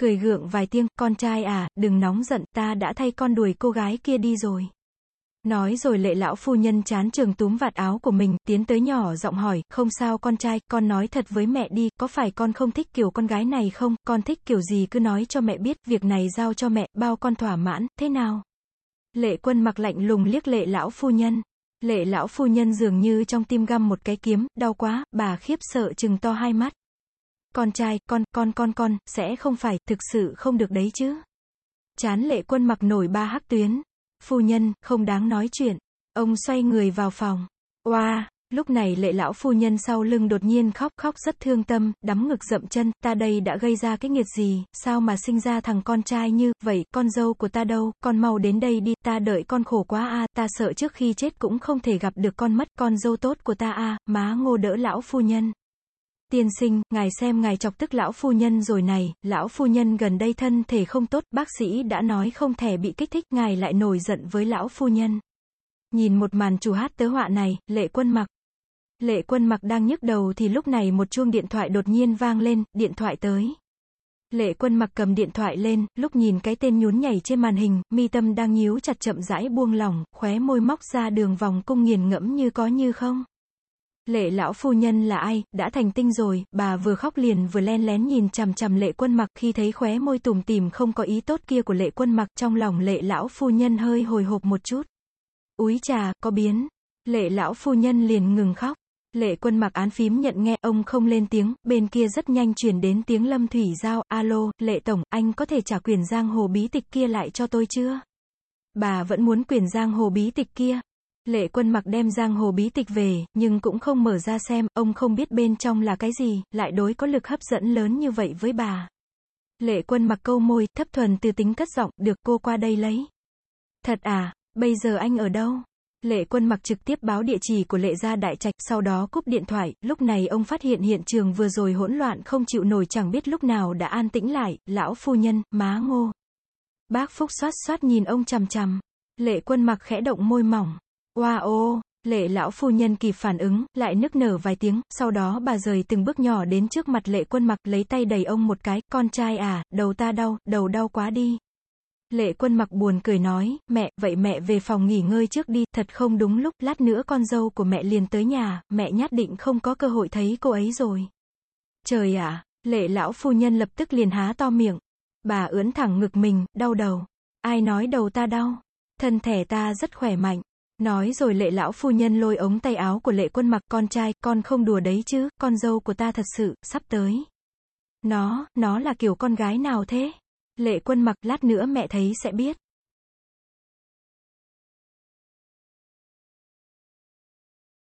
cười gượng vài tiếng, con trai à, đừng nóng giận, ta đã thay con đuổi cô gái kia đi rồi. Nói rồi lệ lão phu nhân chán trường túm vạt áo của mình, tiến tới nhỏ giọng hỏi, không sao con trai, con nói thật với mẹ đi, có phải con không thích kiểu con gái này không, con thích kiểu gì cứ nói cho mẹ biết, việc này giao cho mẹ, bao con thỏa mãn, thế nào? Lệ quân mặc lạnh lùng liếc lệ lão phu nhân. Lệ lão phu nhân dường như trong tim găm một cái kiếm, đau quá, bà khiếp sợ chừng to hai mắt. Con trai, con, con, con, con, sẽ không phải, thực sự không được đấy chứ. Chán lệ quân mặc nổi ba hắc tuyến. Phu nhân, không đáng nói chuyện. Ông xoay người vào phòng. Oa, wow, lúc này lệ lão phu nhân sau lưng đột nhiên khóc khóc rất thương tâm, đắm ngực dậm chân, ta đây đã gây ra cái nghiệt gì, sao mà sinh ra thằng con trai như, vậy, con dâu của ta đâu, con mau đến đây đi, ta đợi con khổ quá a, ta sợ trước khi chết cũng không thể gặp được con mất, con dâu tốt của ta a, má ngô đỡ lão phu nhân. Tiên sinh, ngài xem ngài chọc tức lão phu nhân rồi này, lão phu nhân gần đây thân thể không tốt, bác sĩ đã nói không thể bị kích thích, ngài lại nổi giận với lão phu nhân. Nhìn một màn chủ hát tớ họa này, lệ quân mặc. Lệ quân mặc đang nhức đầu thì lúc này một chuông điện thoại đột nhiên vang lên, điện thoại tới. Lệ quân mặc cầm điện thoại lên, lúc nhìn cái tên nhún nhảy trên màn hình, mi tâm đang nhíu chặt chậm rãi buông lỏng, khóe môi móc ra đường vòng cung nghiền ngẫm như có như không. Lệ lão phu nhân là ai, đã thành tinh rồi, bà vừa khóc liền vừa len lén nhìn chằm chằm lệ quân mặc khi thấy khóe môi tùm tìm không có ý tốt kia của lệ quân mặc trong lòng lệ lão phu nhân hơi hồi hộp một chút. Úi trà, có biến. Lệ lão phu nhân liền ngừng khóc. Lệ quân mặc án phím nhận nghe, ông không lên tiếng, bên kia rất nhanh chuyển đến tiếng lâm thủy giao, alo, lệ tổng, anh có thể trả quyền giang hồ bí tịch kia lại cho tôi chưa? Bà vẫn muốn quyền giang hồ bí tịch kia. Lệ quân mặc đem giang hồ bí tịch về, nhưng cũng không mở ra xem, ông không biết bên trong là cái gì, lại đối có lực hấp dẫn lớn như vậy với bà. Lệ quân mặc câu môi, thấp thuần từ tính cất giọng, được cô qua đây lấy. Thật à, bây giờ anh ở đâu? Lệ quân mặc trực tiếp báo địa chỉ của lệ gia đại trạch, sau đó cúp điện thoại, lúc này ông phát hiện hiện trường vừa rồi hỗn loạn không chịu nổi chẳng biết lúc nào đã an tĩnh lại, lão phu nhân, má ngô. Bác Phúc xoát xoát nhìn ông chằm chằm. Lệ quân mặc khẽ động môi mỏng. Wow ô, lệ lão phu nhân kịp phản ứng, lại nức nở vài tiếng, sau đó bà rời từng bước nhỏ đến trước mặt lệ quân mặc lấy tay đẩy ông một cái, con trai à, đầu ta đau, đầu đau quá đi. Lệ quân mặc buồn cười nói, mẹ, vậy mẹ về phòng nghỉ ngơi trước đi, thật không đúng lúc, lát nữa con dâu của mẹ liền tới nhà, mẹ nhát định không có cơ hội thấy cô ấy rồi. Trời ạ, à, lệ lão phu nhân lập tức liền há to miệng. Bà ưỡn thẳng ngực mình, đau đầu. Ai nói đầu ta đau? Thân thể ta rất khỏe mạnh. Nói rồi lệ lão phu nhân lôi ống tay áo của lệ quân mặc con trai, con không đùa đấy chứ, con dâu của ta thật sự, sắp tới. Nó, nó là kiểu con gái nào thế? Lệ quân mặc lát nữa mẹ thấy sẽ biết.